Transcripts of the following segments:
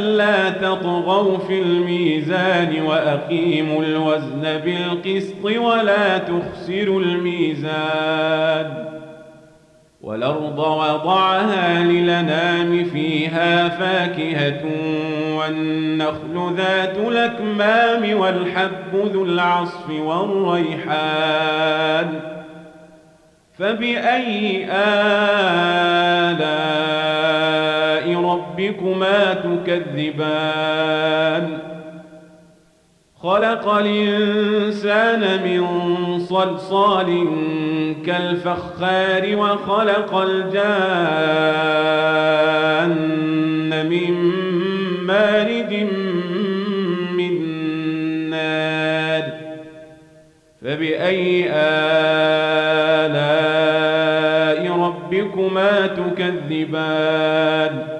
ألا تطغوا في الميزان وأقيموا الوزن بالقسط ولا تخسروا الميزان والأرض وضعها للنام فيها فاكهة والنخل ذات الأكمام والحب ذو العصف والريحان فبأي آلاء ربكما تكذبان. خلق الإنسان من صلصال كالفخار وخلق الجان من مارد من نار فبأي آلاء ربكما تكذبان؟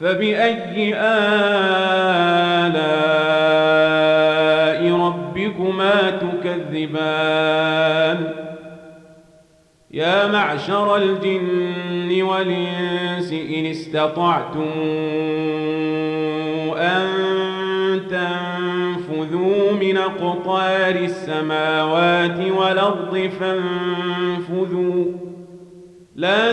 فبأي آلاء ربكما تكذبان؟ يا معشر الجن والإنس إن استطعتم أن تنفذوا من أقطار السماوات والأرض فانفذوا. لا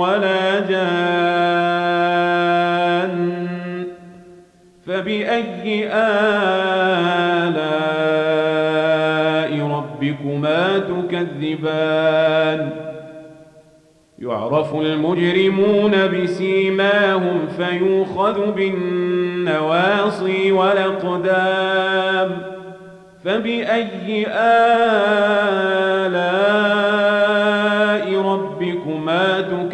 ولا جان فبأي آلاء ربكما تكذبان؟ يعرف المجرمون بسيماهم فيوخذ بالنواصي والأقدام. فبأي آلاء